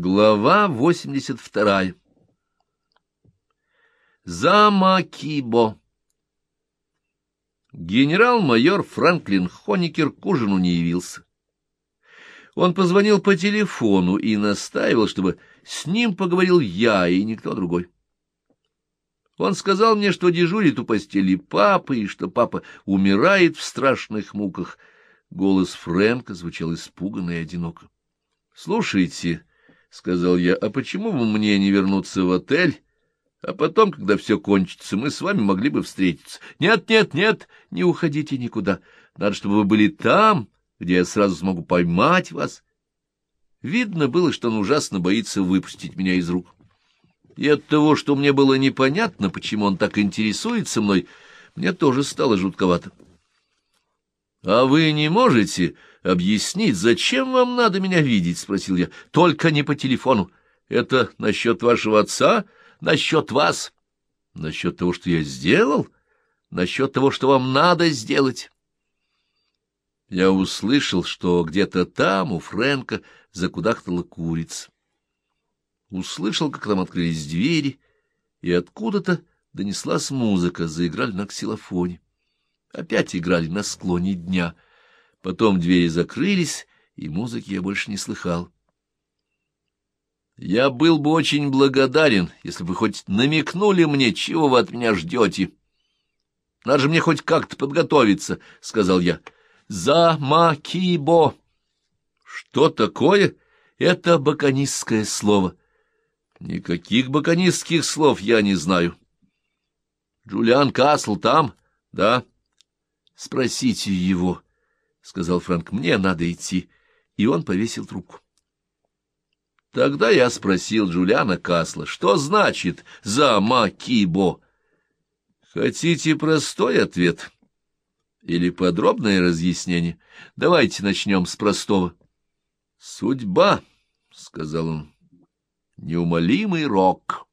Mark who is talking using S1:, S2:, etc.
S1: Глава 82. Замакибо. Генерал-майор Франклин Хоникер к ужину не явился. Он позвонил по телефону и настаивал, чтобы с ним поговорил я и никто другой. Он сказал мне, что дежурит у постели папы, и что папа умирает в страшных муках. Голос Фрэнка звучал испуганно и одиноко. — Слушайте, — сказал я, — а почему бы мне не вернуться в отель, а потом, когда все кончится, мы с вами могли бы встретиться? Нет, нет, нет, не уходите никуда. Надо, чтобы вы были там, где я сразу смогу поймать вас. Видно было, что он ужасно боится выпустить меня из рук. И от того, что мне было непонятно, почему он так интересуется мной, мне тоже стало жутковато. — А вы не можете объяснить, зачем вам надо меня видеть? — спросил я. — Только не по телефону. Это насчет вашего отца, насчет вас, насчет того, что я сделал, насчет того, что вам надо сделать. Я услышал, что где-то там у Фрэнка закудахтала курица. Услышал, как там открылись двери, и откуда-то донеслась музыка, заиграли на ксилофоне. Опять играли на склоне дня. Потом двери закрылись, и музыки я больше не слыхал. Я был бы очень благодарен, если бы хоть намекнули мне, чего вы от меня ждете. Надо же мне хоть как-то подготовиться, — сказал я. За Макибо. Что такое? Это баканистское слово. Никаких баканистских слов я не знаю. Джулиан Касл там? Да. Спросите его, — сказал Франк. Мне надо идти. И он повесил трубку. Тогда я спросил Джулиана Касла, что значит «за Макибо»? Хотите простой ответ или подробное разъяснение? Давайте начнем с простого. «Судьба», — сказал он, — «неумолимый рок».